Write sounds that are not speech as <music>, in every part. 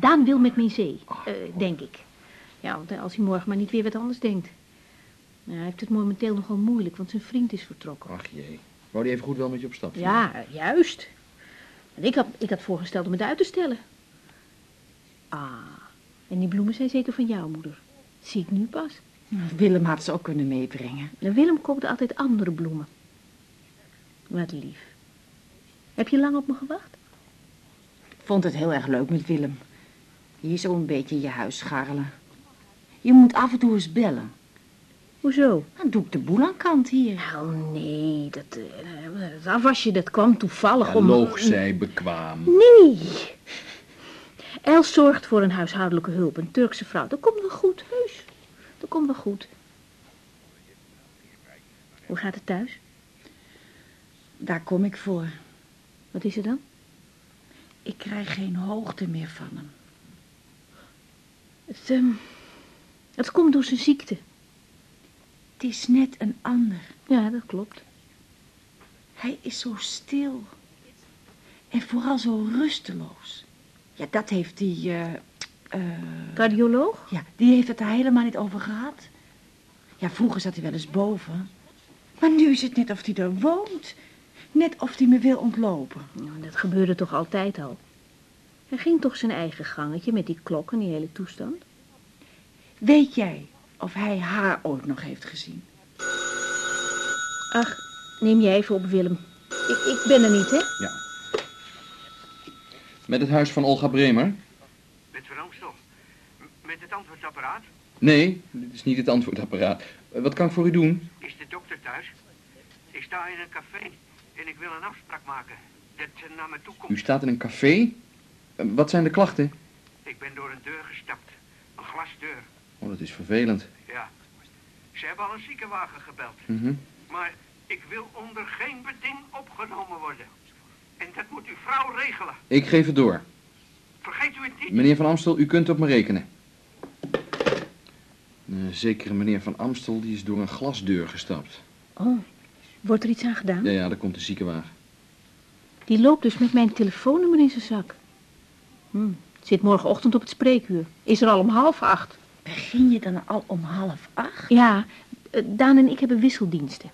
Daan wil met me in zee, eh, denk ik. Ja, want als hij morgen maar niet weer wat anders denkt. Ja, hij heeft het momenteel nogal moeilijk, want zijn vriend is vertrokken. Ach jee. Wou die even goed wel met je op stap? Ja, eh, juist. En ik had, ik had voorgesteld om het uit te stellen. Ah, en die bloemen zijn zeker van jou, moeder. Zie ik nu pas. Willem had ze ook kunnen meebrengen. En Willem kookte altijd andere bloemen. Wat lief. Heb je lang op me gewacht? Ik vond het heel erg leuk met Willem. Hier zo een beetje in je huis scharrelen. Je moet af en toe eens bellen. Hoezo? Dan doe ik de boel aan kant hier. Oh nee, dat, eh, dat afwasje dat kwam toevallig Ja, om... loog zij bekwaam. Nee. Els zorgt voor een huishoudelijke hulp, een Turkse vrouw. Dat komt wel goed, heus. Dat komt wel goed. Hoe gaat het thuis? Daar kom ik voor. Wat is er dan? Ik krijg geen hoogte meer van hem. Het, ehm, het komt door zijn ziekte. Het is net een ander. Ja, dat klopt. Hij is zo stil. En vooral zo rusteloos. Ja, dat heeft die... eh eh, Cardioloog? ja, die heeft het er helemaal niet over gehad. Ja, vroeger zat hij wel eens boven. Maar nu is het net of hij er woont. Net of hij me wil ontlopen. Nou, dat gebeurde toch altijd al. Hij ging toch zijn eigen gangetje met die klok en die hele toestand. Weet jij of hij haar ooit nog heeft gezien? Ach, neem jij even op, Willem. Ik, ik ben er niet, hè? Ja. Met het huis van Olga Bremer? Met Van Amstel. Met het antwoordapparaat. Nee, dit is niet het antwoordapparaat. Eh, Wat kan ik voor u doen? Is de dokter thuis? Ik sta in een café en ik wil een afspraak maken. Dat ze naar me toe U komt. staat in een café? Eh, Wat zijn de klachten? Ik ben door een deur gestapt. Een glasdeur. Oh, dat is vervelend. Ja. Ze hebben al een ziekenwagen gebeld. Mhm. Maar ik wil onder geen beding opgenomen worden. En dat moet uw vrouw regelen. Ik geef het door. Vergeet u het niet. Meneer Van Amstel, u kunt op me rekenen. Een zekere meneer Van Amstel die is door een glasdeur gestapt. Oh, wordt er iets aan gedaan? Ja, ja, daar komt de ziekenwagen. Die loopt dus met mijn telefoonnummer in zijn zak. Hm, zit morgenochtend op het spreekuur. Is er al om half acht. Begin je dan al om half acht? Ja, eh, Daan en ik hebben wisseldiensten.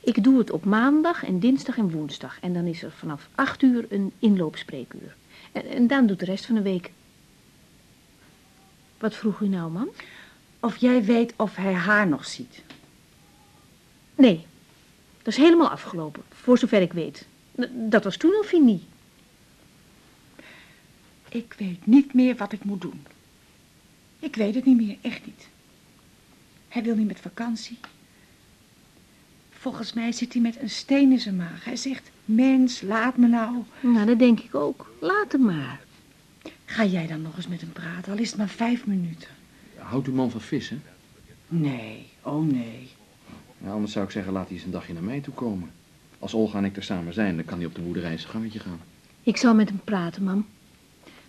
Ik doe het op maandag en dinsdag en woensdag. En dan is er vanaf acht uur een inloopspreekuur. En, en Daan doet de rest van de week. Wat vroeg u nou, man? Of jij weet of hij haar nog ziet? Nee, dat is helemaal afgelopen, voor zover ik weet. D- dat was toen al fini. Ik weet niet meer wat ik moet doen. Ik weet het niet meer, echt niet. Hij wil niet met vakantie. Volgens mij zit hij met een steen in zijn maag. Hij zegt, mens, laat me nou. Nou, dat denk ik ook. Laat hem maar. Ga jij dan nog eens met hem praten, al is het maar vijf minuten. Houdt uw man van vissen? Nee, oh nee. Ja, anders zou ik zeggen, laat hij eens een dagje naar mij toe komen. Als Olga en ik er samen zijn, dan kan hij op de boerderij zijn gangetje gaan. Ik zal met hem praten, mam.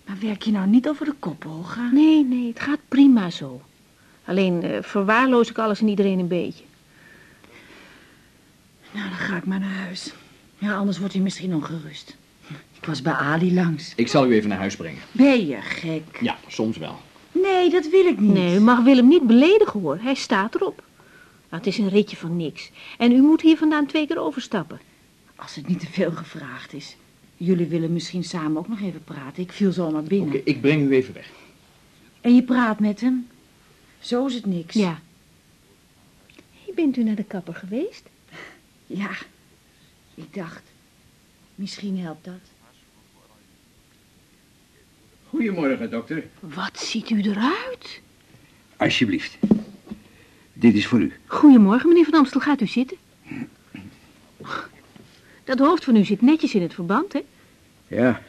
Maar werk je nou niet over de kop, Olga? Nee, nee, het gaat prima zo. Alleen eh, verwaarloos ik alles en iedereen een beetje. Nou, dan ga ik maar naar huis. Ja, anders wordt hij misschien ongerust. Ik was bij Ali langs. Ik zal u even naar huis brengen. Ben je gek? Ja, soms wel. Nee, dat wil ik niet. Nee, u mag Willem niet beledigen hoor. Hij staat erop. Nou, het is een ritje van niks. En u moet hier vandaan twee keer overstappen. Als het niet te veel gevraagd is. Jullie willen misschien samen ook nog even praten. Ik viel zomaar binnen. Oké, ik breng u even weg. En je praat met hem? Zo is het niks. Ja. Hey, bent u naar de kapper geweest? <laughs> Ja. Ik dacht, misschien helpt dat. Goedemorgen, dokter. Wat ziet u eruit? Alsjeblieft. Dit is voor u. Goedemorgen, meneer Van Amstel. Gaat u zitten? <clears throat> Dat hoofd van u zit netjes in het verband, hè? Ja,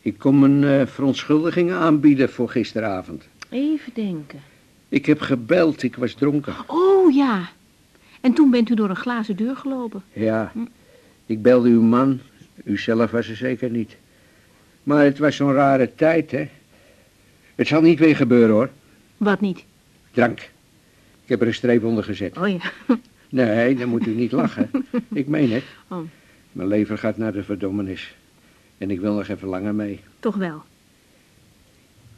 ik kom een eh, verontschuldiging aanbieden voor gisteravond. Even denken. Ik heb gebeld, ik was dronken. Oh, ja. En toen bent u door een glazen deur gelopen. Ja, ik belde uw man. U zelf was er zeker niet. Maar het was zo'n rare tijd, hè. Het zal niet weer gebeuren, hoor. Wat niet? Drank. Ik heb er een streep onder gezet. Oh ja. Nee, dan moet u niet lachen. <laughs> Ik meen het. Oh. Mijn lever gaat naar de verdommenis. En ik wil nog even langer mee. Toch wel.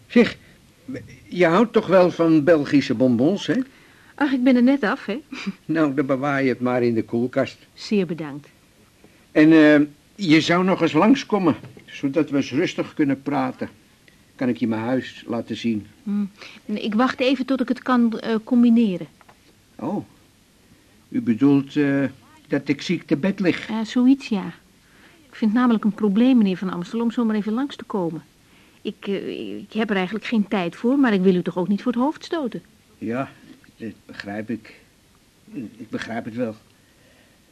Zeg, je houdt toch wel van Belgische bonbons, hè? Ach, ik ben er net af, hè? <laughs> Nou, dan bewaar je het maar in de koelkast. Zeer bedankt. En eh, je zou nog eens langskomen, zodat we eens rustig kunnen praten. Kan ik je mijn huis laten zien? Hm. Ik wacht even tot ik het kan eh, combineren. Oh, u bedoelt eh, dat ik ziek te bed lig? Zoiets, ja. Ik vind het namelijk een probleem, meneer Van Amstel, om zomaar even langs te komen. Ik, eh, ik heb er eigenlijk geen tijd voor, maar ik wil u toch ook niet voor het hoofd stoten. Ja, dat begrijp ik. Ik begrijp het wel.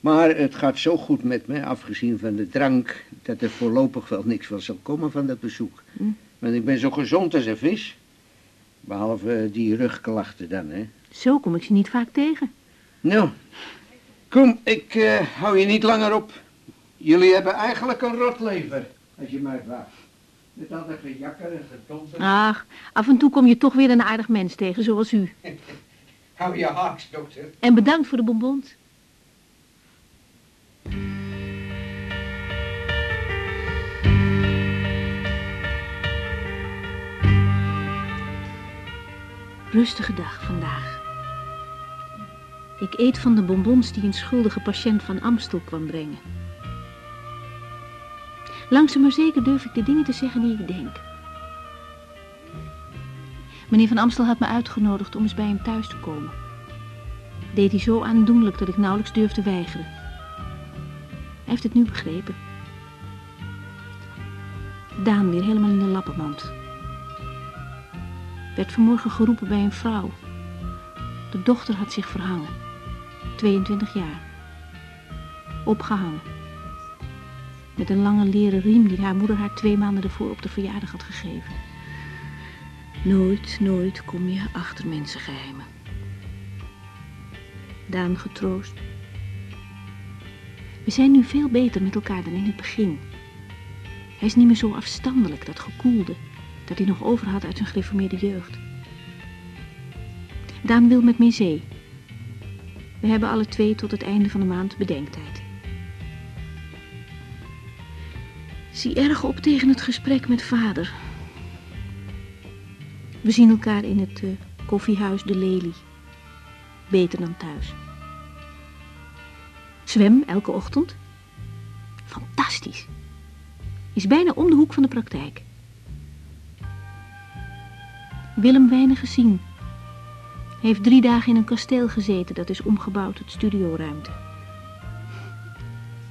Maar het gaat zo goed met me, afgezien van de drank, dat er voorlopig wel niks van zal komen van dat bezoek. Hm. Want ik ben zo gezond als een vis. Behalve die rugklachten dan, hè. Zo kom ik ze niet vaak tegen. Nou, kom, ik eh, hou je niet langer op. Jullie hebben eigenlijk een rotlever, als je mij vraagt. Met al dat gejakker en gedomper. Ach, af en toe kom je toch weer een aardig mens tegen, zoals u. <laughs> Hou je haaks, dokter. En bedankt voor de bonbons. Rustige dag vandaag. Ik eet van de bonbons die een schuldige patiënt van Amstel kwam brengen. Langzaam maar zeker durf ik de dingen te zeggen die ik denk. Meneer van Amstel had me uitgenodigd om eens bij hem thuis te komen. Deed hij zo aandoenlijk dat ik nauwelijks durfde weigeren. Hij heeft het nu begrepen. Daan weer helemaal in de lappenmand. Werd vanmorgen geroepen bij een vrouw. De dochter had zich verhangen. 22 jaar. Opgehangen. Met een lange leren riem die haar moeder haar twee maanden ervoor op de verjaardag had gegeven. Nooit, nooit kom je achter mensengeheimen. Daan getroost. We zijn nu veel beter met elkaar dan in het begin. Hij is niet meer zo afstandelijk, dat gekoelde, dat hij nog over had uit zijn gereformeerde jeugd. Daan wil met me in zee. We hebben alle twee tot het einde van de maand bedenktijd. Zie erg op tegen het gesprek met vader. We zien elkaar in het eh, koffiehuis De Lelie. Beter dan thuis. Zwem elke ochtend. Fantastisch. Is bijna om de hoek van de praktijk. Willem weinig gezien. Heeft drie dagen in een kasteel gezeten dat is omgebouwd tot studioruimte.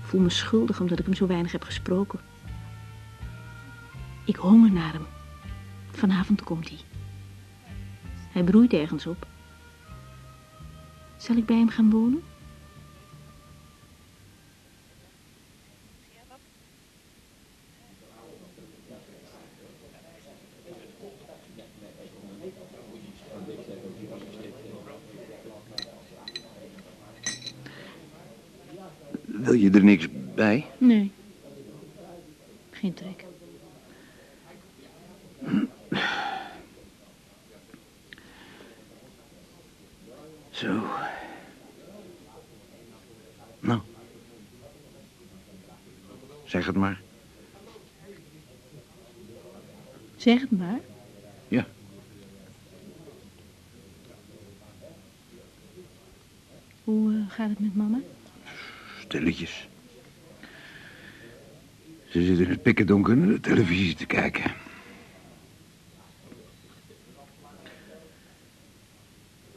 Voel me schuldig omdat ik hem zo weinig heb gesproken. Ik honger naar hem. Vanavond komt hij. Hij broeit ergens op. Zal ik bij hem gaan wonen? Wil je er niks bij? Nee. Geen trek. Zo. Nou. Zeg het maar. Zeg het maar. Ja. Hoe eh, gaat het met mama? Stilletjes. Ze zit in het pikkendonker naar de televisie te kijken.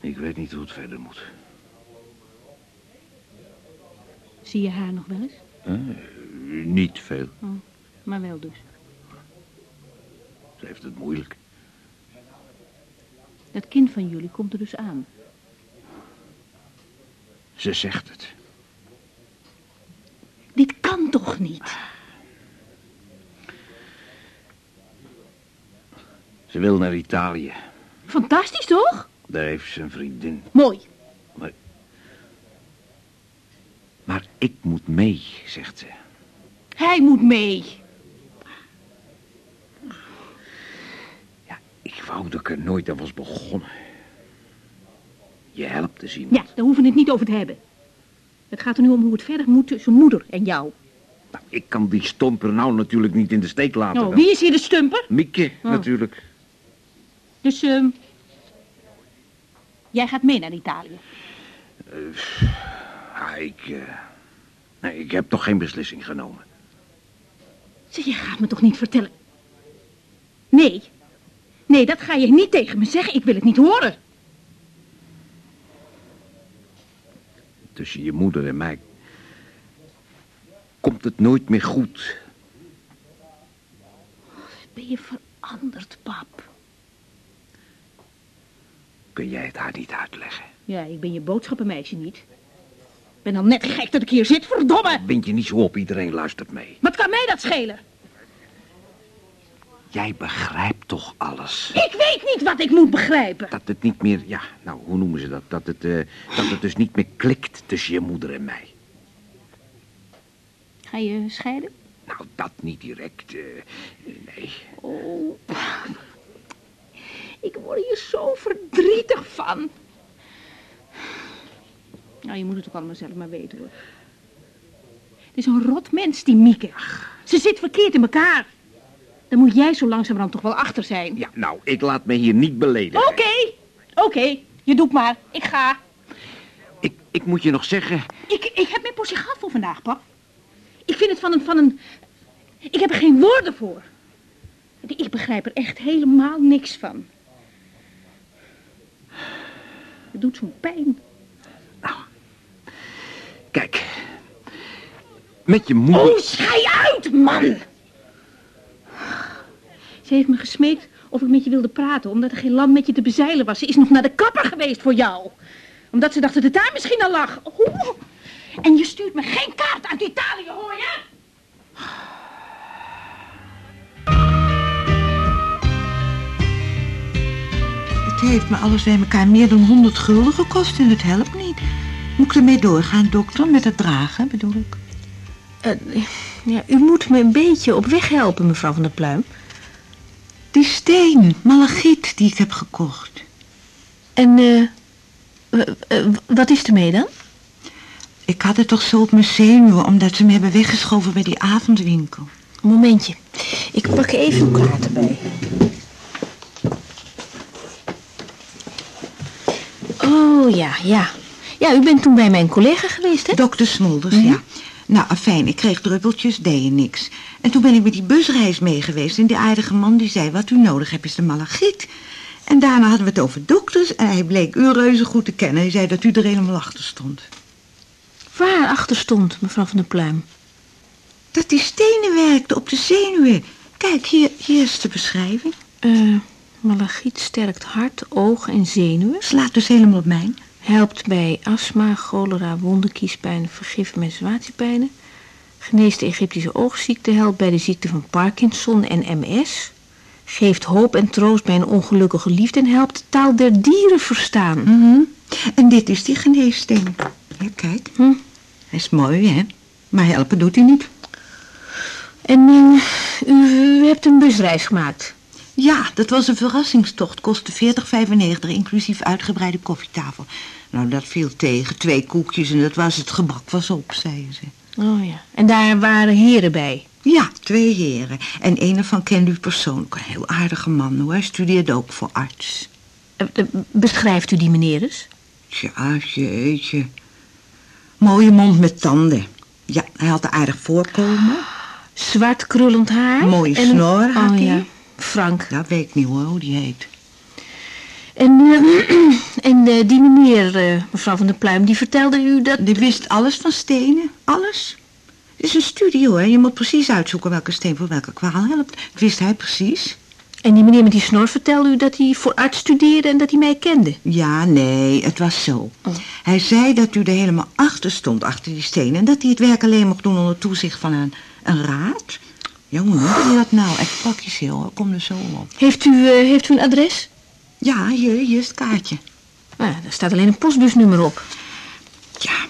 Ik weet niet hoe het verder moet. Zie je haar nog wel eens? Eh, niet veel. Oh, maar wel dus. Ze heeft het moeilijk. Dat kind van jullie komt er dus aan. Ze zegt het. Dit kan toch niet? Ze wil naar Italië. Fantastisch toch? Daar heeft ze een vriendin. Mooi. Maar ik moet mee, zegt ze. Hij moet mee. Ja, ik wou dat ik er nooit aan was begonnen. Je helpt dus iemand. Ja, daar hoeven we het niet over te hebben. Het gaat er nu om hoe het verder moet tussen moeder en jou. Nou, ik kan die stomper nou natuurlijk niet in de steek laten. Oh, dan. wie is hier de stumper? Mieke, Oh. natuurlijk. Dus, ehm jij gaat mee naar Italië. Ja, ik, eh, nee, ik heb toch geen beslissing genomen. Zeg, je gaat me toch niet vertellen? Nee. Nee, dat ga je niet tegen me zeggen. Ik wil het niet horen. Tussen je moeder en mij komt het nooit meer goed. Ben je veranderd, pap? Kun jij het haar niet uitleggen? Ja, ik ben je boodschappenmeisje niet. Ik ben al net gek dat ik hier zit, verdomme! Bind je niet zo op, iedereen luistert mee. Wat kan mij dat schelen? Jij begrijpt toch alles? Ik weet niet wat ik moet begrijpen. Dat het niet meer, ja, nou, hoe noemen ze dat? Dat het, eh, dat het dus niet meer klikt tussen je moeder en mij. Ga je scheiden? Nou, dat niet direct, eh, nee. Oh, ik word hier zo verdrietig van. Nou, je moet het ook allemaal zelf maar weten, hoor. Het is een rot mens, die Mieke. Ze zit verkeerd in elkaar. Daar moet jij zo langzamerhand toch wel achter zijn. Ja, nou, ik laat me hier niet beledigen. Oké, oké. Je doet maar. Ik ga. Ik, ik moet je nog zeggen, Ik, ik heb mijn portie gehad voor vandaag, pap. Ik vind het van een, van een... Ik heb er geen woorden voor. Ik begrijp er echt helemaal niks van. Het doet zo'n pijn. kijk. Met je moeder... Oh, schei uit, man! Ze heeft me gesmeekt of ik met je wilde praten, omdat er geen land met je te bezeilen was. Ze is nog naar de kapper geweest voor jou. Omdat ze dacht dat het daar misschien al lag. Oeh. En je stuurt me geen kaart uit Italië, hoor je? Het heeft me alles bij elkaar meer dan 100 gulden gekost en het helpt niet. Moet ik ermee doorgaan, dokter, met het dragen, bedoel ik? Eh, ja, u moet me een beetje op weg helpen, mevrouw van der Pluim. Die steen, malachiet, die ik heb gekocht. En, eh, wat is ermee dan? Ik had het toch zo op mijn zenuwen, omdat ze me hebben weggeschoven bij die avondwinkel. Momentje. Ik pak even een kaart erbij. Oh, ja, ja. Ja, u bent toen bij mijn collega geweest, hè? Dokter Smolders, ja. Nou, afijn, ik kreeg druppeltjes, deed je niks. En toen ben ik met die busreis mee geweest en die aardige man die zei... wat u nodig hebt is de malachiet. En daarna hadden we het over dokters en hij bleek u reuze goed te kennen. Hij zei dat u er helemaal achter stond. Waar achter stond, mevrouw van der Pluim? Dat die stenen werkten op de zenuwen. Kijk, hier, hier is de beschrijving. Eh, malachiet sterkt hart, ogen en zenuwen. Slaat dus helemaal op mijn. Helpt bij astma, cholera, wonden, kiespijn, vergif, menstruatiepijnen. Geneest de Egyptische oogziekte, helpt bij de ziekte van Parkinson en MS. Geeft hoop en troost bij een ongelukkige liefde en helpt de taal der dieren verstaan. Mhm. En dit is die geneessteen. Ja, kijk. Hm. Hij is mooi, hè? Maar helpen doet hij niet. En eh, u, u hebt een busreis gemaakt. Ja, dat was een verrassingstocht. Kostte 40,95, inclusief uitgebreide koffietafel. Nou, dat viel tegen. Twee koekjes en dat was het. Gebak was op, zeiden ze. Oh ja. En daar waren heren bij. Ja, twee heren. En een ervan kende u persoonlijk. Een heel aardige man, hoor. Hij studeerde ook voor arts. Eh, beschrijft u die meneer eens? Tja, jeetje. Mooie mond met tanden. Ja, hij had een aardig voorkomen. Zwart krullend haar. Mooie snor had Oh hij. Frank. Dat weet ik niet hoor, hoe die heet. En, eh, <clears throat> en eh, die meneer, eh, mevrouw van der Pluim, die vertelde u dat... Die wist alles van stenen. Alles. Het is een studie hoor. Je moet precies uitzoeken welke steen voor welke kwaal helpt. Dat wist hij precies. En die meneer met die snor vertelde u dat hij voor arts studeerde en dat hij mij kende. Ja, nee, het was zo. Oh. Hij zei dat u er helemaal achter stond, achter die stenen. En dat hij het werk alleen mocht doen onder toezicht van een, een raad. Ja, hoe noemde je dat nou? Echt pakjes heel, hoor. kom er zo op. Heeft u, eh, heeft u een adres? Ja, hier, hier is het kaartje. Ah, daar staat alleen een postbusnummer op. Ja.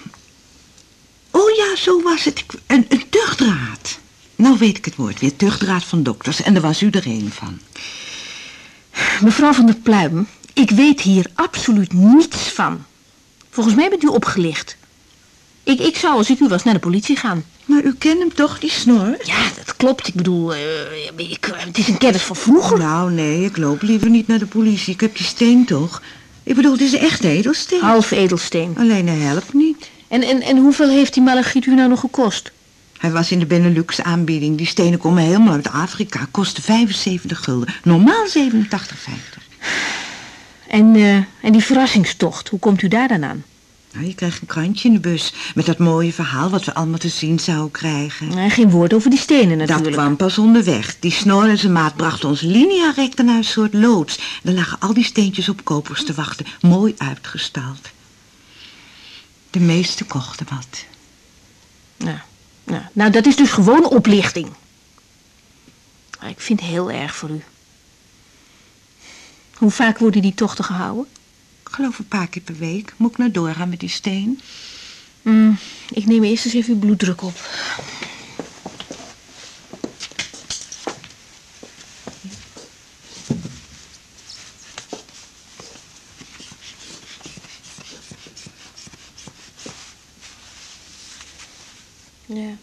Oh ja, zo was het. Een, een tuchtraad. Nou weet ik het woord weer. Tuchtraad van dokters. En daar was u er een van. Mevrouw van der Pluim, ik weet hier absoluut niets van. Volgens mij bent u opgelicht. Ik, ik zou, als ik u was, naar de politie gaan. Maar u kent hem toch, die snor? Ja, dat klopt. Ik bedoel, eh, ik, het is een kennis van vroeger. Nou, nee, ik loop liever niet naar de politie. Ik heb die steen toch. Ik bedoel, het is een echt edelsteen. Half edelsteen. Alleen hij helpt niet. En, en, en hoeveel heeft die malachiet u nou nog gekost? Hij was in de Benelux aanbieding. Die stenen komen helemaal uit Afrika. Kostte 75 gulden. Normaal 87,50. En, eh, en die verrassingstocht, hoe komt u daar dan aan? Nou, je krijgt een krantje in de bus met dat mooie verhaal wat we allemaal te zien zouden krijgen. Nee, geen woord over die stenen natuurlijk. Dat kwam pas onderweg. Die snor en zijn maat brachten ons linearecht naar een soort loods. Er lagen al die steentjes op kopers te wachten, mooi uitgestald. De meeste kochten wat. Nou, nou, nou, dat is dus gewoon oplichting. Ik vind het heel erg voor u. Hoe vaak worden die tochten gehouden? Geloof een paar keer per week. Moet ik nou doorgaan met die steen? Mm, ik neem eerst eens even uw bloeddruk op. Ja.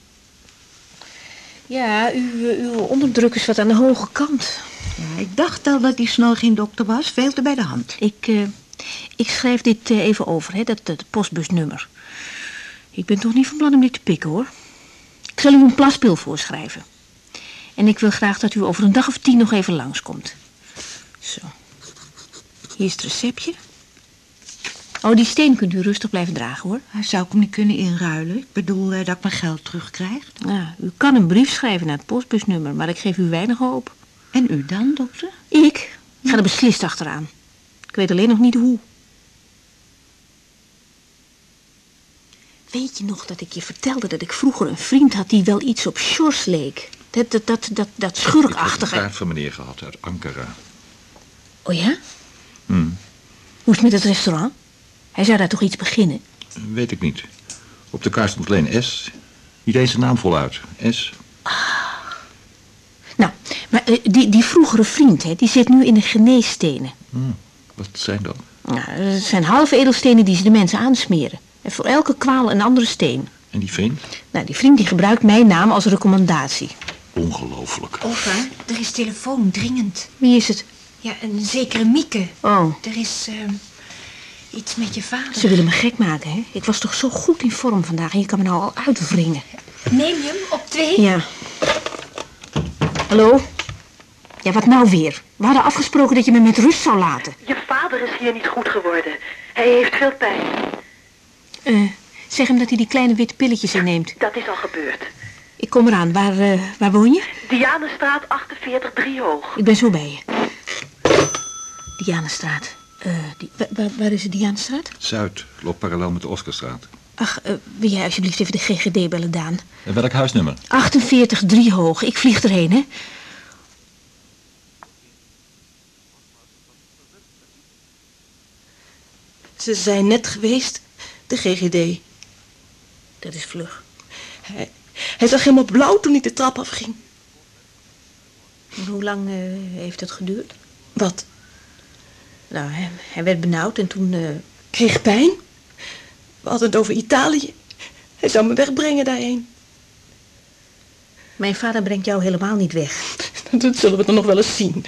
Ja, uw, uw onderdruk is wat aan de hoge kant. Ja, ik dacht al dat die snor geen dokter was. Veel te bij de hand. Ik, eh, ik schrijf dit eh, even over, hè, dat, dat postbusnummer. Ik ben toch niet van plan om dit te pikken, hoor. Ik zal u een plaspil voorschrijven. En ik wil graag dat u over een dag of tien nog even langskomt. Zo. Hier is het receptje. Oh, die steen kunt u rustig blijven dragen, hoor. Zou ik hem niet kunnen inruilen? Ik bedoel eh, dat ik mijn geld terugkrijg. Ja, u kan een brief schrijven naar het postbusnummer, maar ik geef u weinig hoop. En u dan, dokter? Ik? Ik ga er beslist achteraan. Ik weet alleen nog niet hoe. Weet je nog dat ik je vertelde dat ik vroeger een vriend had die wel iets op Sjors leek? Dat, dat, dat, dat, dat Ik heb een schurkachtige... kaart van meneer gehad uit Ankara. Oh ja? Hm, Hoe is het met het restaurant? Hij zou daar toch iets beginnen? weet ik niet. Op de kaart stond alleen S. Niet eens zijn naam voluit. S. Nou, maar eh, die, die vroegere vriend, hè, die zit nu in de geneesstenen. Hm, wat zijn dat? Nou, het zijn halve edelstenen die ze de mensen aansmeren. En voor elke kwaal een andere steen. En die vriend? Nou, die vriend die gebruikt mijn naam als recommandatie. Ongelooflijk. Opa, er is telefoon, dringend. Wie is het? Ja, een zekere Mieke. Oh, Er is ehm, iets met je vader. ze willen me gek maken, hè? Ik was toch zo goed in vorm vandaag en je kan me nou al uitwringen. Neem je hem op twee? Ja. Hallo? Ja, wat nou weer? We hadden afgesproken dat je me met rust zou laten. Je vader is hier niet goed geworden. Hij heeft veel pijn. Eh, zeg hem dat hij die kleine witte pilletjes inneemt. Dat is al gebeurd. Ik kom eraan. Waar, eh, waar woon je? Dianestraat 48 Driehoog. Ik ben zo bij je. Dianestraat. Eh, die, wa- wa- waar is het Dianestraat? Zuid loopt parallel met de Oscarstraat. Ach, eh, wil jij alsjeblieft even de GGD bellen, Daan? En welk huisnummer? 48 Driehoog. Ik vlieg erheen, hè? Ze zijn net geweest, de GGD. Dat is vlug. Hij, hij zag helemaal blauw toen hij de trap afging. En hoe lang eh, heeft het geduurd? Wat? Nou, hij, hij werd benauwd en toen... eh, Kreeg pijn? We hadden het over Italië. Hij zou me wegbrengen daarheen. Mijn vader brengt jou helemaal niet weg. <laughs> Dat zullen we dan nog wel eens zien.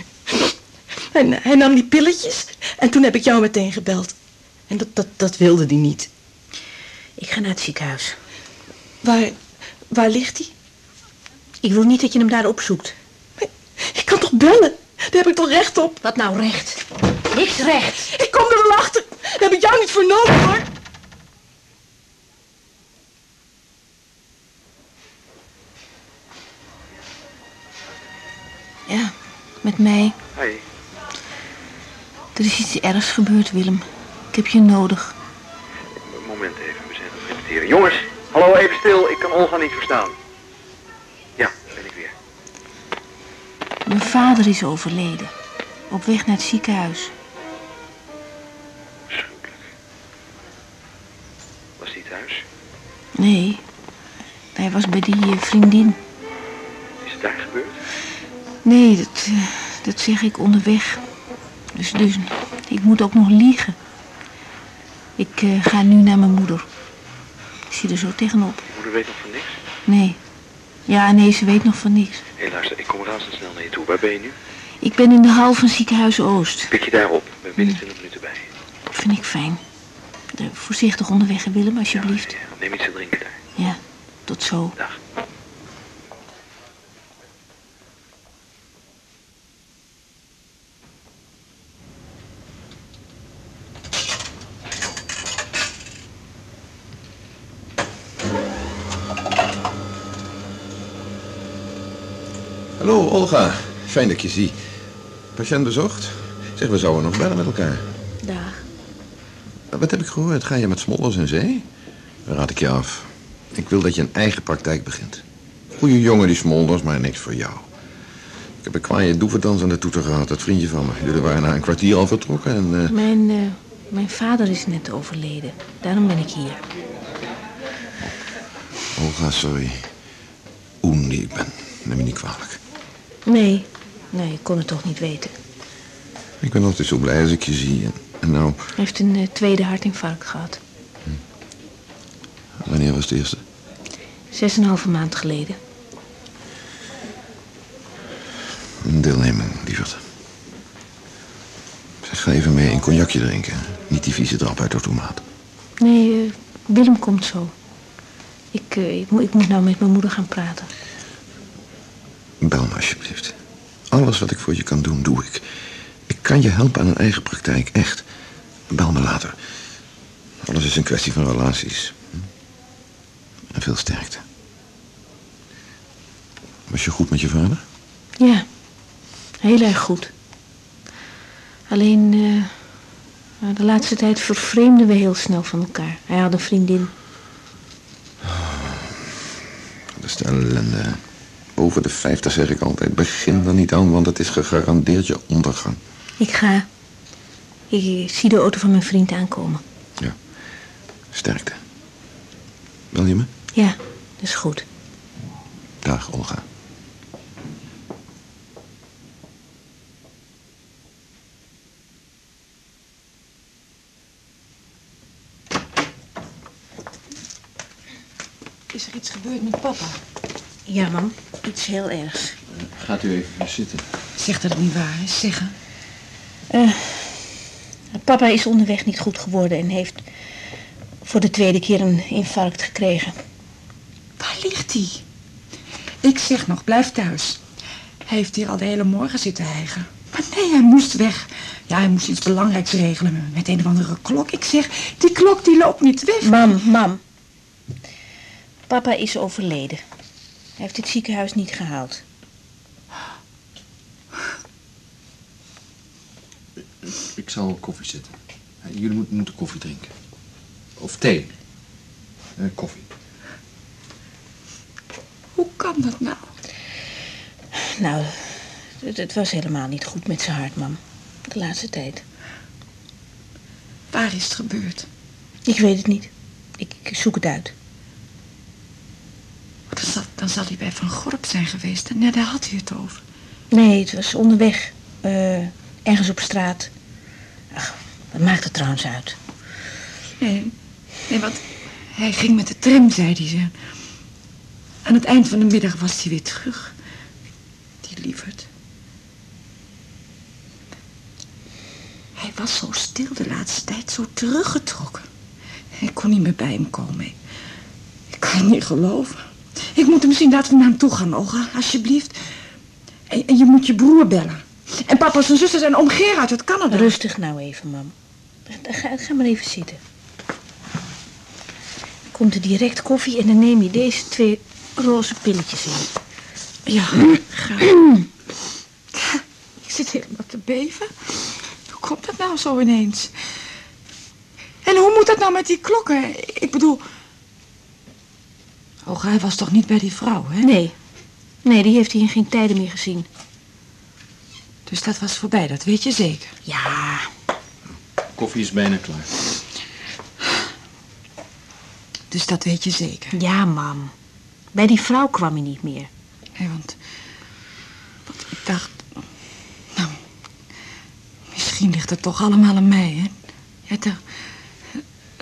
Hij, hij nam die pilletjes en toen heb ik jou meteen gebeld. En dat, dat, dat wilde hij niet. Ik ga naar het ziekenhuis. Waar, waar ligt hij? Ik wil niet dat je hem daar opzoekt. Ik kan toch bellen? Daar heb ik toch recht op? Wat nou recht? Niks recht. Ik kom er wel achter. Daar heb ik jou niet voor nodig hoor. Ja, met mij. Hoi. Er is iets ergs gebeurd, Willem. Ik heb je nodig. Jongens, hallo, even stil. Ik kan Olga niet verstaan. Ja, ben ik weer. Mijn vader is overleden. Op weg naar het ziekenhuis. Schrikkelijk. Was die thuis? Nee, hij was bij die eh, vriendin. Is het daar gebeurd? Nee, dat, eh, dat zeg ik onderweg. Dus, dus ik moet ook nog liegen. Ik eh, ga nu naar mijn moeder. Ik zie er zo tegenop. Moeder weet nog van niks? Nee. Ja, nee, ze weet nog van niks. Hé, luister, ik kom razendsnel naar je toe. Waar ben je nu? Ik ben in de hal van ziekenhuis Oost. Pik je daar op. Ik ben binnen 20 minuten bij. Dat vind ik fijn. Eh, voorzichtig onderweg, Willem, alsjeblieft. Neem iets te drinken daar. Ja, tot zo. Dag. Hallo, Olga. Fijn dat je zie. Patiënt bezocht? Zeg, we zouden nog bellen met elkaar. Dag. Wat heb ik gehoord? Ga je met smollers in zee? Raad ik je af. Ik wil dat je een eigen praktijk begint. Goeie jongen die smolders, maar niks voor jou. Ik heb een kwaaie doeverdans aan de toeter gehad, dat vriendje van me. Jullie waren na een kwartier al vertrokken en... eh, Mijn, eh, mijn vader is net overleden. Daarom ben ik hier. Olga, sorry. Oen die ik ben. Neem me niet kwalijk. Nee, nee, ik kon het toch niet weten. Ik ben altijd zo blij als ik je zie. En, en nou, Hij heeft een eh, tweede hartinfarct gehad. wanneer was het eerste? Zes en een halve maand geleden. Een deelneming, lieverd. Zeg, ga even mee een cognacje drinken. Niet die vieze drap uit de automaat. Nee, eh, Willem komt zo. Ik, eh, ik, ik moet nou met mijn moeder gaan praten. Bel me alsjeblieft. Alles wat ik voor je kan doen, doe ik. Ik kan je helpen aan een eigen praktijk, echt. Bel me later. Alles is een kwestie van relaties. Hm? En veel sterkte. Was je goed met je vader? Ja, heel erg goed. Alleen, eh, nou, de laatste tijd vervreemden we heel snel van elkaar. Hij had een vriendin. Dat is de ellende. Boven de vijftig zeg ik altijd, begin er niet aan, want het is gegarandeerd je ondergang. Ik ga. Ik, zie de auto van mijn vriend aankomen. Sterkte. Wil je me? Ja, dat is goed. Dag, Olga. Is er iets gebeurd met papa? Ja, mam. Iets heel ergs. Gaat u even zitten. Zeg dat het niet waar is, zeggen. Eh, papa is onderweg niet goed geworden en heeft voor de tweede keer een infarct gekregen. Waar ligt hij? Ik zeg nog, blijf thuis. Hij heeft hier al de hele morgen zitten hijgen. Maar nee, hij moest weg. Ja, hij moest iets belangrijks regelen met een of andere klok. Ik zeg, die klok die loopt niet weg. Mam, mam. Papa is overleden. Hij heeft het ziekenhuis niet gehaald. Ik zal koffie zetten. Jullie moeten, moeten koffie drinken. Of thee. Eh, koffie. Hoe kan dat nou? Nou, het, het was helemaal niet goed met zijn hart, mam. De laatste tijd. Waar is het gebeurd? Ik weet het niet. Ik, ik zoek het uit. Dan zal, hij bij Van Gorp zijn geweest. En ja, daar had hij het over. Nee, het was onderweg. eh, ergens op straat. Ach, wat maakt het trouwens uit? Nee, nee, want hij ging met de tram, zei hij ze. Aan het eind van de middag was hij weer terug. Die lieverd. Hij was zo stil de laatste tijd, zo teruggetrokken. Ik kon niet meer bij hem komen. Ik kan het niet geloven. Ik moet hem zien, laten we naar hem toe gaan, Olga, alsjeblieft. En, en je moet je broer bellen. En papa en zuster zijn oom Gerard uit Canada. Rustig nou even, mam. Ga, ga maar even zitten. Komt er direct koffie en dan neem je deze twee roze pilletjes in. Ja, graag. Ik zit helemaal te beven. Hoe komt dat nou zo ineens? En hoe moet dat nou met die klokken? Ik bedoel... Oh, hij was toch niet bij die vrouw, hè? Nee. Nee, die heeft hij in geen tijden meer gezien. Dus dat was voorbij, dat weet je zeker? Ja. Koffie is bijna klaar. Dus dat weet je zeker? Ja, mam. Bij die vrouw kwam hij niet meer. Nee, want... want ik dacht... Nou, misschien ligt het toch allemaal aan mij, hè? Ja, dat,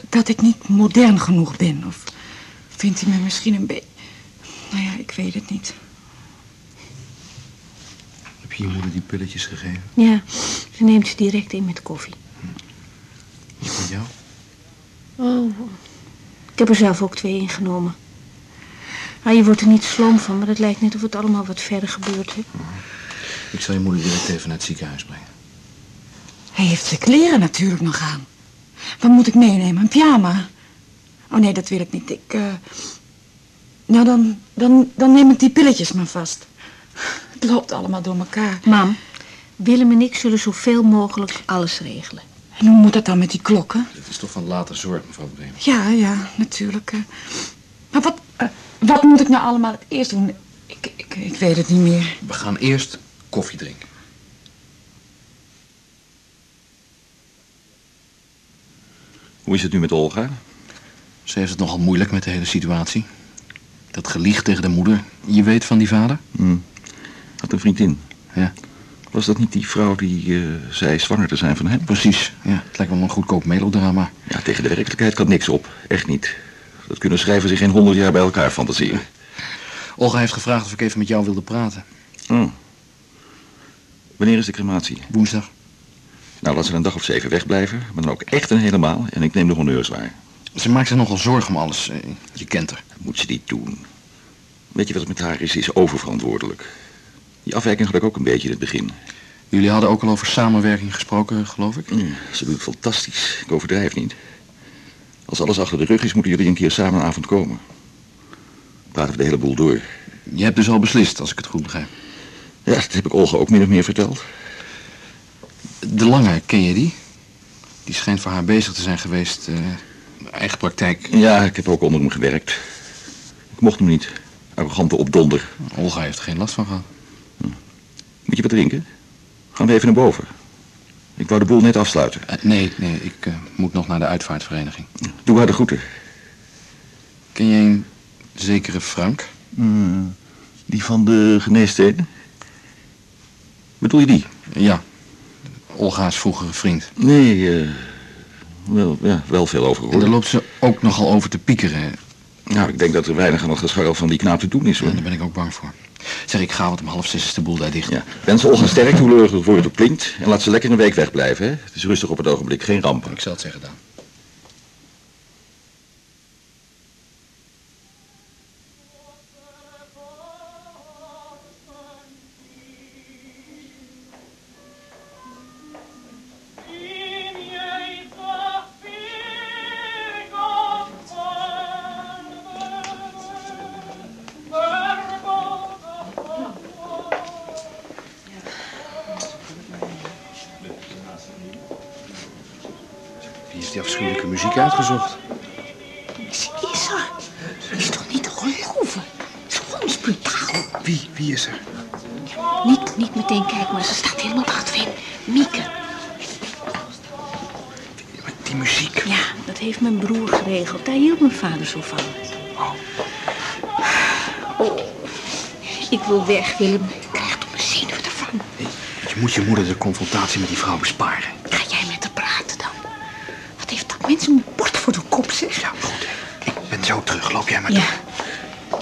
dat ik niet modern genoeg ben, of... Vindt hij me misschien een beetje... Nou ja, ik weet het niet. Heb je je moeder die pilletjes gegeven? Ja, ze neemt ze direct in met koffie. Die van jou? Oh, ik heb er zelf ook twee ingenomen. Ah, je wordt er niet sloom van, maar het lijkt net of het allemaal wat verder gebeurt. Hè? Ik zal je moeder direct even naar het ziekenhuis brengen. Hij heeft zijn kleren natuurlijk nog aan. Wat moet ik meenemen? Een pyjama? Oh nee, dat wil ik niet. Ik, eh, Nou, dan, dan, dan neem ik die pilletjes maar vast. Het loopt allemaal door elkaar. Mam, Willem en ik zullen zoveel mogelijk alles regelen. En hoe moet dat dan met die klokken? Het is toch van later zorg, mevrouw Bremen. Ja, ja, natuurlijk. eh. Maar wat, eh, wat moet ik nou allemaal het eerst doen? Ik, ik, ik weet het niet meer. We gaan eerst koffie drinken. Hoe is het nu met Olga? Ze heeft het nogal moeilijk met de hele situatie. Dat gelieg tegen de moeder. Je weet van die vader? Hm. Had een vriendin. Ja. Was dat niet die vrouw die eh, zei zwanger te zijn van hem? Precies, ja. Het lijkt wel een goedkoop melodrama. Ja, tegen de werkelijkheid kan niks op. Echt niet. Dat kunnen schrijvers zich in honderd jaar bij elkaar fantaseren. <laughs> Olga heeft gevraagd of ik even met jou wilde praten. Oh. Wanneer is de crematie? Woensdag. Nou, laat ze een dag of zeven wegblijven. Maar dan ook echt een helemaal. En ik neem de honneurs waar. Ze maakt zich nogal zorgen om alles. eh, Je kent haar. Moet ze niet doen. Weet je wat het met haar is? Ze is oververantwoordelijk. Die afwijking had ik ook een beetje in het begin. Jullie hadden ook al over samenwerking gesproken, geloof ik? Ja, ze doet het fantastisch. Ik overdrijf niet. Als alles achter de rug is, moeten jullie een keer samen een avond komen. Praten we de hele boel door. Je hebt dus al beslist, als ik het goed begrijp. Ja, dat heb ik Olga ook min of meer verteld. De Lange, ken je die? Die schijnt voor haar bezig te zijn geweest. eh, eigen praktijk. Ja, ik heb ook onder hem gewerkt. Ik mocht hem niet. Arrogante opdonder. Olga heeft er geen last van gehad. Moet je wat drinken? Gaan we even naar boven. Ik wou de boel net afsluiten. Eh, nee, nee, ik eh, moet nog naar de uitvaartvereniging. Doe haar de groeten. Ken jij een zekere Frank? Hmm, die van de geneessteden? Bedoel je die? Ja. Olga's vroegere vriend. Nee, eh, wel, ja, wel veel over En gehoord. daar loopt ze ook nogal over te piekeren. Nou, ik denk dat er weinig aan het gescharrel van die knaap te doen is, hoor. Ja, daar ben ik ook bang voor. Zeg, ik ga, want om half zes is de boel daar dicht. Ja. Wens Olga sterk, hoe leurig het woord ook klinkt. En laat ze lekker een week wegblijven, hè. Het is rustig op het ogenblik, geen rampen. Ik zal het zeggen dan. Willem. Ik krijg toch mijn zenuwen ervan. Je moet je moeder de confrontatie met die vrouw besparen. Ga jij met haar praten dan? Wat heeft dat mens een bord voor de kop, zeg? Ja, goed. Ik ben zo terug. Loop jij maar Ja. door.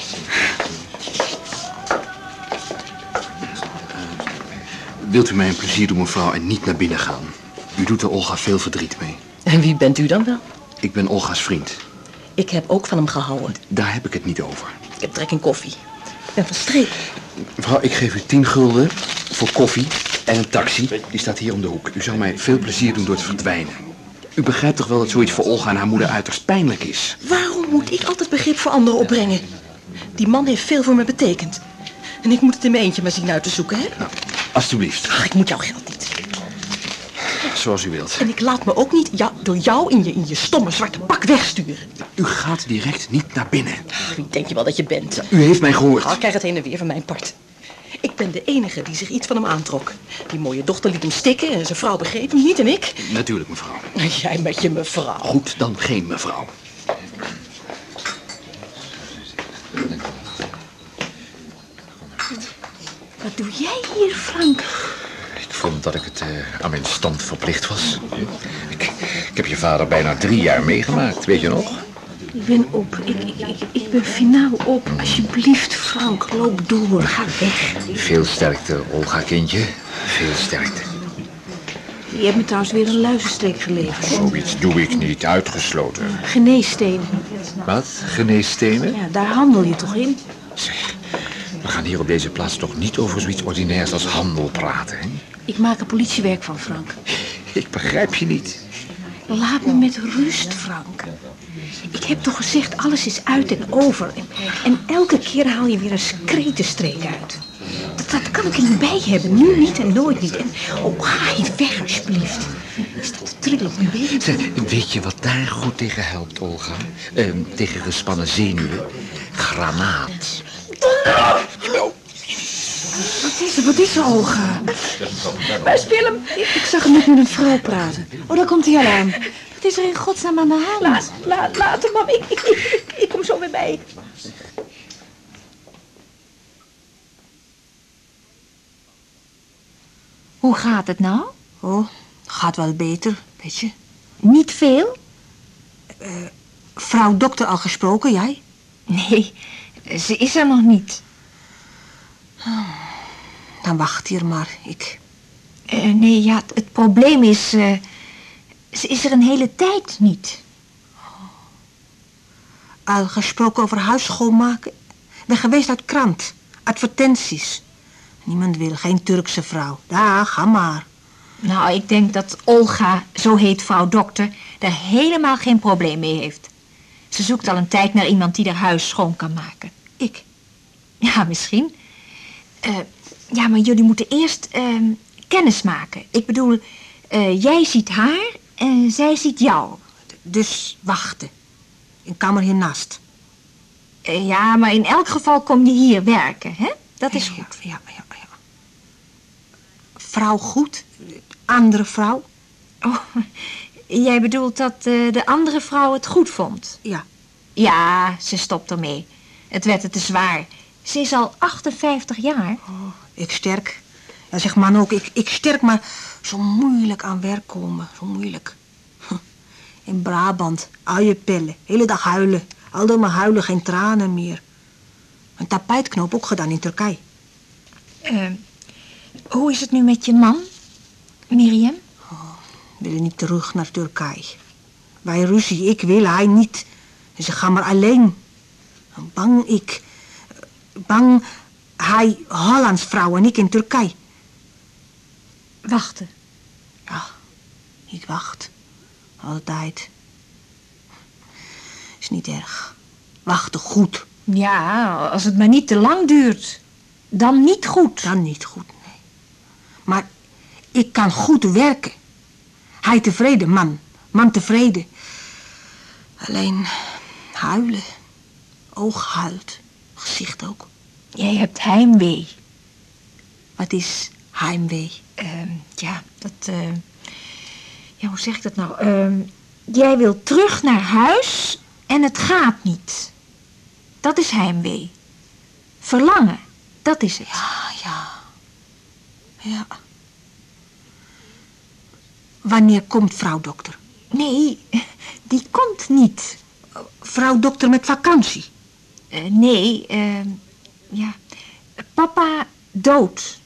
Wilt u mij een plezier doen, mevrouw, en niet naar binnen gaan? U doet er Olga veel verdriet mee. En wie bent u dan wel? Ik ben Olga's vriend. Ik heb ook van hem gehouden. Daar heb ik het niet over. Ik heb trek in koffie. Ben van streek. Mevrouw, ik geef u tien gulden voor koffie en een taxi. Die staat hier om de hoek. U zou mij veel plezier doen door te verdwijnen. U begrijpt toch wel dat zoiets voor Olga en haar moeder uiterst pijnlijk is? Waarom moet ik altijd begrip voor anderen opbrengen? Die man heeft veel voor me betekend. En ik moet het in mijn eentje maar zien uit te zoeken, hè? Nou, alstublieft. Ach, ik moet jouw geld. Zoals u wilt. En ik laat me ook niet ja, door jou in je, in je stomme zwarte pak wegsturen. U gaat direct niet naar binnen. Ach, wie denk je wel dat je bent? U heeft mij gehoord. Ah, ik krijg het heen en weer van mijn part. Ik ben de enige die zich iets van hem aantrok. Die mooie dochter liet hem stikken en zijn vrouw begreep hem niet en ik. Natuurlijk, mevrouw. Jij met je mevrouw. Goed, dan geen mevrouw. Wat doe jij hier, Frank? Ik vond dat ik het eh, aan mijn stand verplicht was. Ik, ik heb je vader bijna drie jaar meegemaakt, weet je nog? Ik ben op. Ik, ik, ik, ben finaal op. Alsjeblieft, Frank, loop door. Ga weg. Veel sterkte, Olga, kindje. Veel sterkte. Je hebt me trouwens weer een luizenstreek geleverd. Zoiets doe ik niet, uitgesloten. Geneessteen. Wat? Geneesstenen? Ja, daar handel je toch in? Zeg, we gaan hier op deze plaats toch niet over zoiets ordinairs als handel praten, hè? Ik maak er politiewerk van, Frank. <laughs> Ik begrijp je niet. Laat me met rust, Frank. Ik heb toch gezegd, alles is uit en over. En, en elke keer haal je weer een skretenstreek uit. Dat, dat kan ik er niet bij hebben. Nu niet en nooit niet. En, oh, ga je weg, alsjeblieft. Is dat trillend nu weer? Zeg, weet je wat daar goed tegen helpt, Olga? Ehm, tegen gespannen zenuwen? Granaat. Wat is er? Wat is er, Olga? Waar is Willem? Ik, zag hem net met een vrouw praten. Oh, daar komt hij al aan. Wat is er in godsnaam aan de hand? Laat, laat, laat hem, mam. Ik, ik, ik, ik kom zo weer bij. Hoe gaat het nou? Oh, gaat wel beter, weet je. Niet veel? Vrouw dokter al gesproken, jij? Nee, ze is er nog niet. Dan wacht hier maar, ik. Eh, nee, ja, het, het probleem is... eh, ze is er een hele tijd niet. Al gesproken over huis schoonmaken. Ben geweest uit krant. Advertenties. Niemand wil, geen Turkse vrouw. Daar, ga maar. Nou, ik denk dat Olga, zo heet vrouw dokter, daar helemaal geen probleem mee heeft. Ze zoekt al een tijd naar iemand die haar huis schoon kan maken. Ik? Ja, misschien. Eh, ja, maar jullie moeten eerst ehm, kennis maken. Ik bedoel, eh, jij ziet haar en zij ziet jou. Dus wachten. In kamer hiernaast. Eh, ja, maar in elk geval kom je hier werken, hè? Dat is Ja, goed. Ja, ja, ja. Vrouw goed? Andere vrouw? Oh, <laughs> jij bedoelt dat eh, de andere vrouw het goed vond? Ja. Ja, ze stopt ermee. Het werd het te zwaar. Ze is al 58 jaar. Ik sterk. Ja, zeg man ook, ik, ik sterk, maar zo moeilijk aan werk komen. Zo moeilijk. In Brabant, uienpellen, hele dag huilen. Al maar huilen, geen tranen meer. Een tapijtknoop ook gedaan in Turkije. Eh, hoe is het nu met je man, Miriam? Wil niet terug naar Turkije. Wij ruzie, ik wil, hij niet. Ze gaan maar alleen. Bang ik. Bang hij Hollands vrouw en ik in Turkije. Wachten. Ja, ik wacht. Altijd. Is niet erg. Wachten goed. Ja, als het maar niet te lang duurt. Dan niet goed. Dan niet goed, nee. Maar ik kan goed werken. Hij tevreden, man. Man tevreden. Alleen huilen. Oog huilt. Gezicht ook. Jij hebt heimwee. Wat is heimwee? Ehm, ja, dat... eh, ja, hoe zeg ik dat nou? Ehm, jij wil terug naar huis en het gaat niet. Dat is heimwee. Verlangen, dat is het. Ja, ja. Ja. Wanneer komt vrouw dokter? Nee, die komt niet. Vrouw dokter met vakantie? Eh, nee, ehm, ja. Papa dood.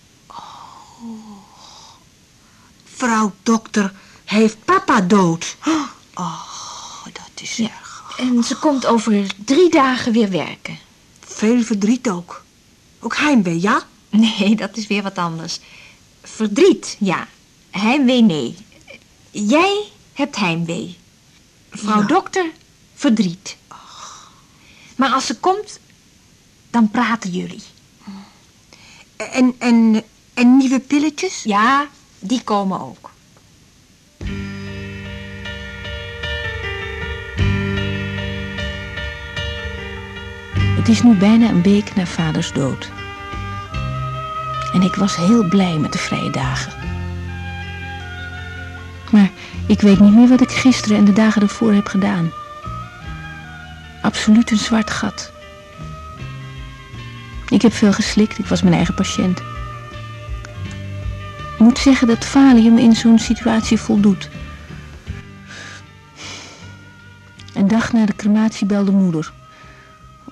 Vrouw dokter heeft papa dood. Oh, dat is Ja. erg. En ze komt over drie dagen weer werken. Veel verdriet ook. Ook heimwee, ja? Nee, dat is weer wat anders. Verdriet, ja. Heimwee, nee. Jij hebt heimwee. Vrouw Ja. dokter, verdriet. Maar als ze komt, dan praten jullie. En, en, en nieuwe pilletjes? Ja, die komen ook. Het is nu bijna een week na vaders dood. En ik was heel blij met de vrije dagen. Maar ik weet niet meer wat ik gisteren en de dagen ervoor heb gedaan. Absoluut een zwart gat. Ik heb veel geslikt, ik was mijn eigen patiënt. Ik moet zeggen dat Valium in zo'n situatie voldoet. Een dag na de crematie belde moeder.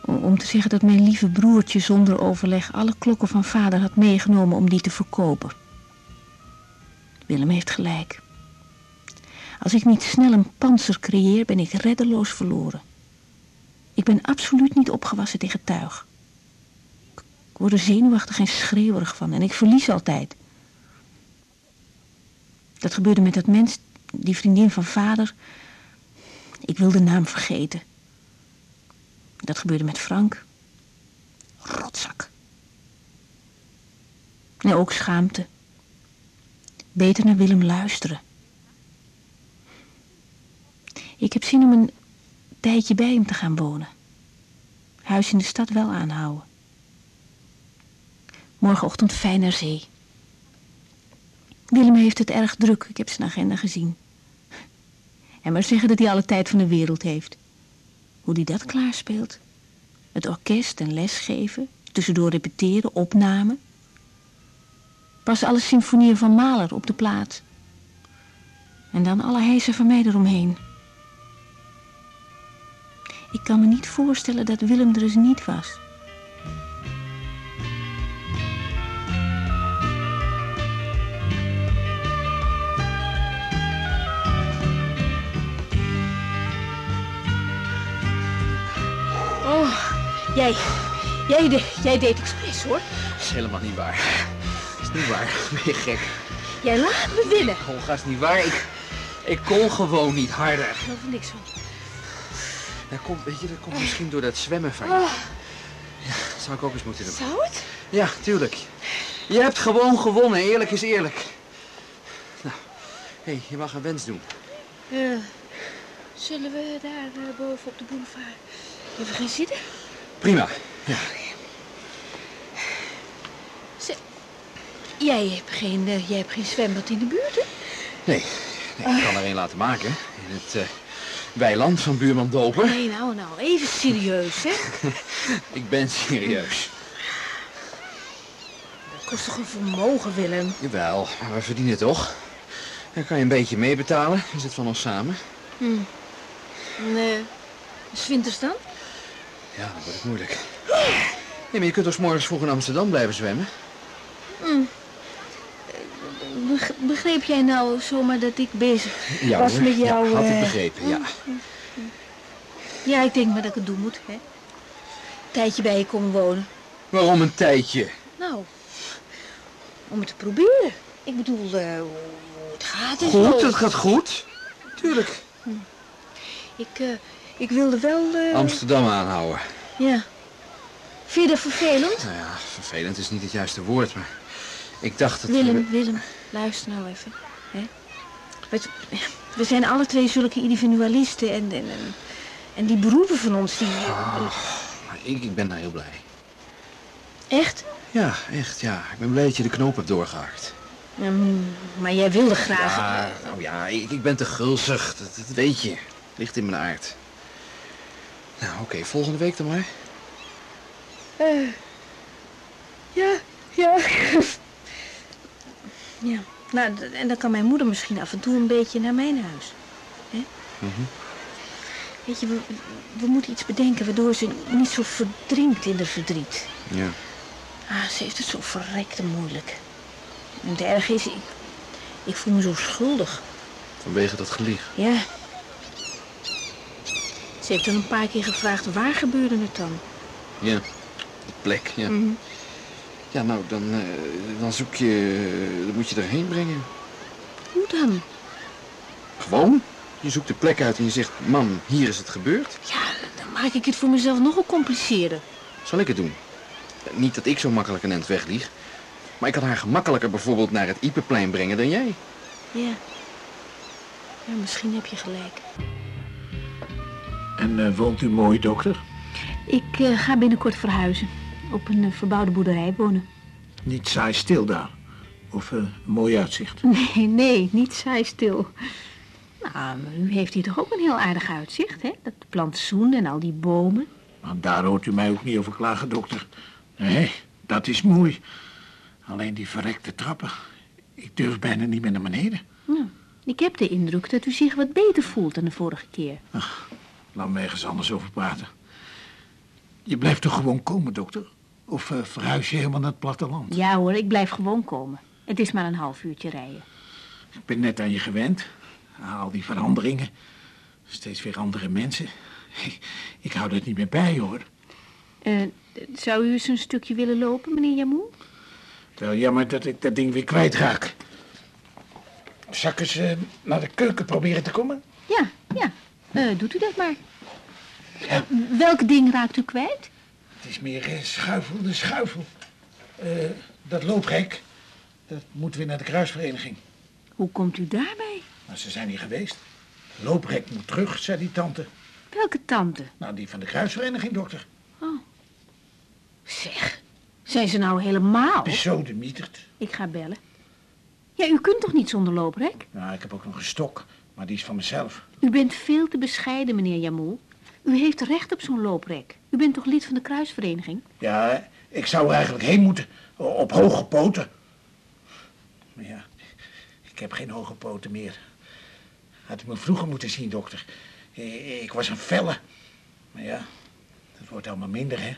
Om te zeggen dat mijn lieve broertje zonder overleg alle klokken van vader had meegenomen om die te verkopen. Willem heeft gelijk. Als ik niet snel een panzer creëer, ben ik reddeloos verloren. Ik ben absoluut niet opgewassen tegen tuig. Ik word er zenuwachtig en schreeuwerig van en ik verlies altijd. Dat gebeurde met dat mens, die vriendin van vader. Ik wil de naam vergeten. Dat gebeurde met Frank. Rotzak. En ook schaamte. Beter naar Willem luisteren. Ik heb zin om een tijdje bij hem te gaan wonen. Huis in de stad wel aanhouden. Morgenochtend fijn naar zee. Willem heeft het erg druk, ik heb zijn agenda gezien. En maar zeggen dat hij alle tijd van de wereld heeft. Hoe hij dat klaarspeelt. Het orkest en lesgeven, tussendoor repeteren, opnamen. Pas alle symfonieën van Mahler op de plaat. En dan alle hijsen van mij eromheen. Ik kan me niet voorstellen dat Willem er eens niet was. Oh, jij, jij, de, jij deed expres hoor. Dat is helemaal niet waar. Dat is niet waar. Ben je gek? Jij laat me winnen. Olga, is niet waar. Ik, ik kon gewoon niet harder. Ik geloof er niks van. Dat komt, weet je, dat komt misschien door dat zwemmen van je. Oh, Ja, dat zou ik ook eens moeten doen. zou het? Ja, tuurlijk. Je hebt gewoon gewonnen. Eerlijk is eerlijk. Nou, hé, hey, je mag een wens doen. Zullen we daar eh, boven op de boulevard even gaan zitten? Prima. Ja. Jij hebt geen, eh, jij hebt geen zwembad in de buurt, hè? Nee, nee, ik kan er een laten maken. In het eh, weiland van buurman Doper. Nee, nou, nou, even serieus, hè? <laughs> Ik ben serieus. Dat kost toch een vermogen, Willem? Jawel, maar we verdienen toch? Dan kan je een beetje meebetalen. Is het van ons samen? Hm. Nee. Is winters dan? Ja, dat wordt het moeilijk. Nee, maar je kunt toch morgens vroeg in Amsterdam blijven zwemmen? Hm. Beg- Begreep jij nou zomaar dat ik bezig Ja, was hoor. met jou? Ja, had ik eh, begrepen, ja. Ja, ik denk maar dat ik het doen moet, hè? Tijdje bij je komen wonen. Waarom een tijdje? Nou, om het te proberen. Ik bedoel, hoe het gaat en Goed, het gaat goed. Tuurlijk. Ik, eh, ik wilde wel... Amsterdam aanhouden. Ja. Vind je dat vervelend? Nou ja, vervelend is niet het juiste woord, maar ik dacht dat Willem, we... Willem, luister nou even. Hè? We, zijn alle twee zulke individualisten en, en, en, en die beroepen van ons, die... Maar ik, ik ben daar heel blij. Echt? Ja, echt, ja. Ik ben blij dat je de knoop hebt doorgehakt. Ehm, maar jij wilde graag... Ja, nou ja, ik, ik ben te gulzig. Dat, dat weet je. Ligt in mijn aard. Nou, oké, volgende week dan maar. Eh, ja, ja. Ja, nou, en dan kan mijn moeder misschien af en toe een beetje naar mijn huis. Hè? Weet je, we, we moeten iets bedenken waardoor ze niet zo verdrinkt in de verdriet. Ja. Ah, ze heeft het zo verrekte moeilijk. En het erge is, ik, ik voel me zo schuldig. Vanwege dat gelieg. Ja. Ze heeft dan een paar keer gevraagd, waar gebeurde het dan? Ja. De plek, ja. Mhm. Ja, nou, dan, eh, dan zoek je... Dan moet je erheen brengen. Hoe dan? Gewoon. Je zoekt de plek uit en je zegt... Mam, hier is het gebeurd. Ja, dan maak ik het voor mezelf nogal compliceerder. Zal ik het doen? Niet dat ik zo makkelijk een end weglieg. Maar ik kan haar gemakkelijker bijvoorbeeld naar het Iepenplein brengen dan jij. Ja. Ja, misschien heb je gelijk. En eh, woont u mooi, dokter? Ik eh, ga binnenkort verhuizen. Op een eh, verbouwde boerderij wonen. Niet saai stil daar. Of eh, een mooi uitzicht. <laughs> Nee, nee, niet saai stil. Nou, u heeft hier toch ook een heel aardig uitzicht, hè? Dat plantsoen en al die bomen. Maar daar hoort u mij ook niet over klagen, dokter. Nee, dat is mooi. Alleen die verrekte trappen. Ik durf bijna niet meer naar beneden. Nou, ik heb de indruk dat u zich wat beter voelt dan de vorige keer. laten we ergens anders over praten. Je blijft toch gewoon komen, dokter? Of eh, verhuis je helemaal naar het platteland? Ja hoor, ik blijf gewoon komen. Het is maar een half uurtje rijden. Ik ben net aan je gewend. Al die veranderingen. Steeds weer andere mensen. Ik, <laughs> ik hou er niet meer bij, hoor. Eh, zou u eens een stukje willen lopen, meneer Jamoel? Wel jammer dat ik dat ding weer kwijtraak. Zal ik eens eh, naar de keuken proberen te komen? Ja, ja. Doet u dat maar. Welk ding raakt u kwijt? Het is meer eh, schuifel de schuifel. Eh, dat looprek, dat moet weer naar de kruisvereniging. Hoe komt u daarbij? Maar ze zijn hier geweest. Looprek moet terug, zei die tante. Welke tante? Nou, die van de kruisvereniging, dokter. Oh. Zeg, zijn ze nou helemaal? Besodemieterd. Ik ga bellen. Ja, u kunt toch niet zonder looprek? Nou, ik heb ook nog een stok, maar die is van mezelf. U bent veel te bescheiden, meneer Jamoel. U heeft recht op zo'n looprek. U bent toch lid van de kruisvereniging? Ja, ik zou er eigenlijk heen moeten. Op hoge poten. Maar ja, ik heb geen hoge poten meer. Had ik me vroeger moeten zien, dokter. Ik was een felle. Maar ja, dat wordt allemaal minder, hè.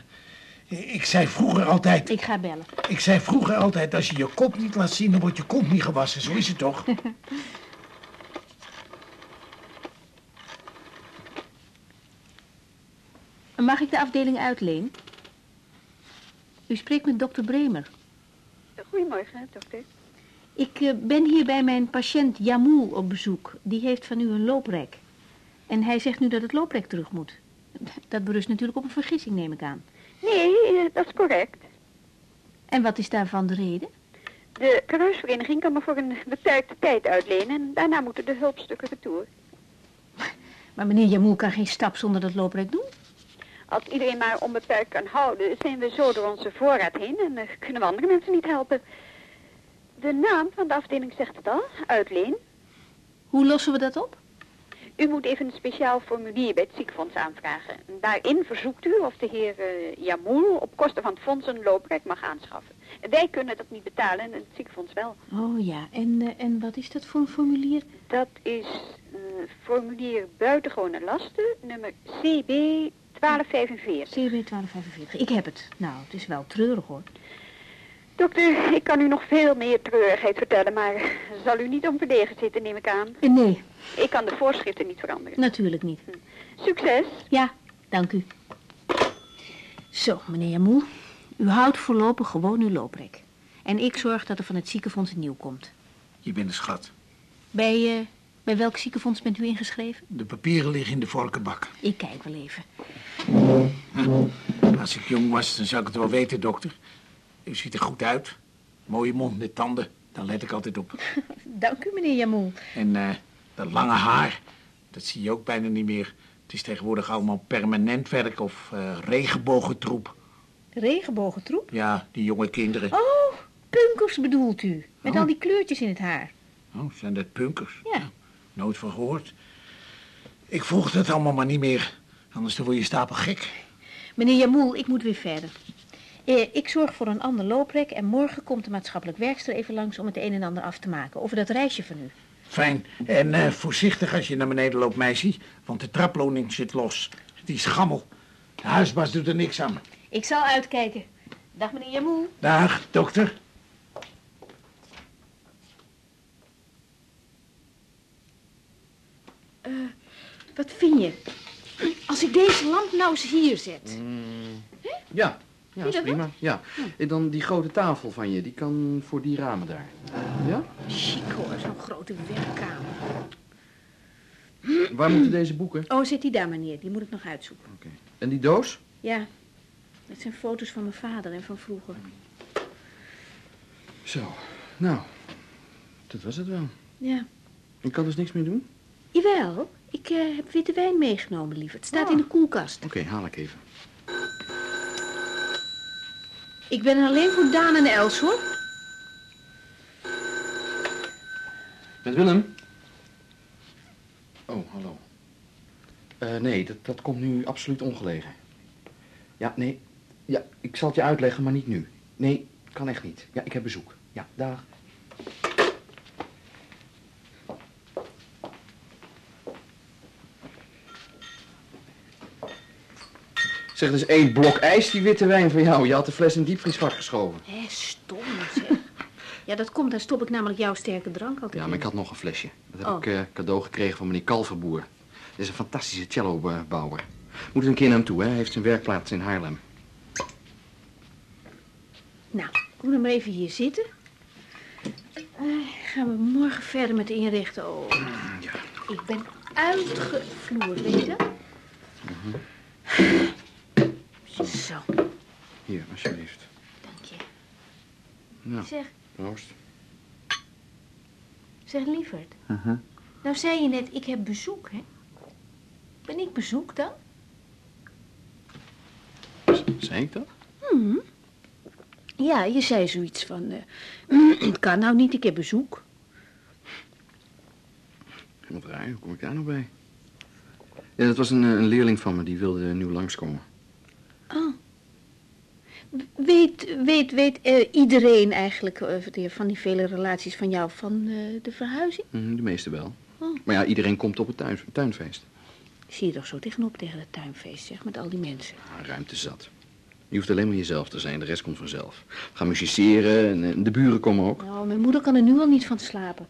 Ik zei vroeger altijd... Ik ga bellen. Ik zei vroeger altijd, als je je kop niet laat zien, dan wordt je kont niet gewassen. Zo is het toch? <laughs> Mag ik de afdeling uitleen? U spreekt met dokter Bremer. Goedemorgen, dokter. Ik eh, ben hier bij mijn patiënt Jamoel op bezoek. Die heeft van u een looprek. En hij zegt nu dat het looprek terug moet. Dat berust natuurlijk op een vergissing, neem ik aan. Nee, eh, dat is correct. En wat is daarvan de reden? De kruisvereniging kan me voor een beperkte tijd uitlenen en daarna moeten de hulpstukken retour. Maar meneer Jamoel kan geen stap zonder dat looprek doen. Als iedereen maar onbeperkt kan houden, zijn we zo door onze voorraad heen en eh, kunnen we andere mensen niet helpen. De naam van de afdeling zegt het al, uitleen. Hoe lossen we dat op? U moet even een speciaal formulier bij het ziekenfonds aanvragen. Daarin verzoekt u of de heer Jamoel op kosten van het fonds een looprek mag aanschaffen. Wij kunnen dat niet betalen en het ziekenfonds wel. Oh ja, en, eh, en wat is dat voor een formulier? Dat is formulier buitengewone lasten, nummer CB 1245. CB 1245. Ik heb het. Nou, het is wel treurig hoor. Dokter, ik kan u nog veel meer treurigheid vertellen, maar zal u niet om verlegen zitten, neem ik aan. Eh, Nee, Ik kan de voorschriften niet veranderen. natuurlijk niet. Succes. Ja, dank u. Zo, meneer Jamoel. U houdt voorlopig gewoon uw looprek. En ik zorg dat er van het ziekenfonds een nieuw komt. Je bent een schat. Bij, eh, bij welk ziekenfonds bent u ingeschreven? De papieren liggen in de vorkenbak. Ik kijk wel even. Als ik jong was, dan zou ik het wel weten, dokter. U ziet er goed uit. Mooie mond met tanden. Daar let ik altijd op. <laughs> Dank u, meneer Jamoel. En eh, dat lange haar, dat zie je ook bijna niet meer. Het is tegenwoordig allemaal permanent werk of eh regenbogentroep. Regenbogentroep? Ja, die jonge kinderen. Oh, punkers bedoelt u. Met Oh. al die kleurtjes in het haar. Oh, zijn dat punkers? Ja. Nooit van gehoord. Ik volg dat allemaal maar niet meer. Anders dan word je stapel gek. Meneer Jamoel, ik moet weer verder. Eh, ik zorg voor een ander looprek en morgen komt de maatschappelijk werkster even langs om het een en ander af te maken over dat reisje van u. Fijn. En eh, voorzichtig als je naar beneden loopt, meisje. Want de traploning zit los. Die is gammel. De huisbaas doet er niks aan. Ik zal uitkijken. Dag meneer Jamoel. Dag, dokter. Eh, wat vind je? Als ik deze lamp nou eens hier zet. Ja, ja, je is prima. Ja. En dan die grote tafel van je, die kan voor die ramen daar. Ja? Chic hoor, zo'n grote werkkamer. Waar moeten deze boeken? Oh, zet die daar maar neer. Die moet ik nog uitzoeken. En die doos? Ja, dat zijn foto's van mijn vader en van vroeger. Zo, nou, dat was het wel. Ja. Ik kan dus niks meer doen? Jawel, ik eh, heb witte wijn meegenomen, lief. Het staat in de koelkast. Oké, haal ik even. Ik ben alleen voor Daan en Els, hoor. Met Willem? Oh, hallo. Eh, nee, dat, dat komt nu absoluut ongelegen. Ja, nee. Ja, ik zal het je uitleggen, maar niet nu. Nee, kan echt niet. Ja, ik heb bezoek. Ja, dag. Zeg, dus één blok ijs, die witte wijn van jou. Je had de fles in diepvriesvak geschoven. Hé, stom zeg. Ja, dat komt, dan stop ik namelijk jouw sterke drank altijd Ja, maar in. ik had nog een flesje. Dat heb Oh. ik eh, cadeau gekregen van meneer Kalverboer. Dit is een fantastische cellobouwer. Moet een keer naar hem toe, hè? Hij heeft zijn werkplaats in Haarlem. Nou, kom dan maar even hier zitten. Eh, gaan we morgen verder met inrichten. Oh, ik ben uitgevloerd, weet je dat? Zo, Hier, alsjeblieft. dank je. Nou, Zeg, proost. zeg lieverd. Nou zei je net, ik heb bezoek, hè? Ben ik bezoek dan? Zei ik dat? Hm. Ja, je zei zoiets van, eh, <clears throat> het kan nou niet, ik heb bezoek. Wat raar, hoe kom ik daar nou bij? Ja, dat was een, eh, een leerling van me, die wilde nu langskomen. Oh. Weet, weet, weet eh, iedereen eigenlijk eh, van die vele relaties van jou van eh, de verhuizing? Mhm, de meeste wel. Oh. Maar ja, iedereen komt op het tuin, tuinfeest. Ik zie je toch zo tegenop tegen het tuinfeest, zeg, met al die mensen. Ruimte zat. Je hoeft alleen maar jezelf te zijn, de rest komt vanzelf. Gaan musiceren en, eh, de buren komen ook. Nou, mijn moeder kan er nu al niet van slapen.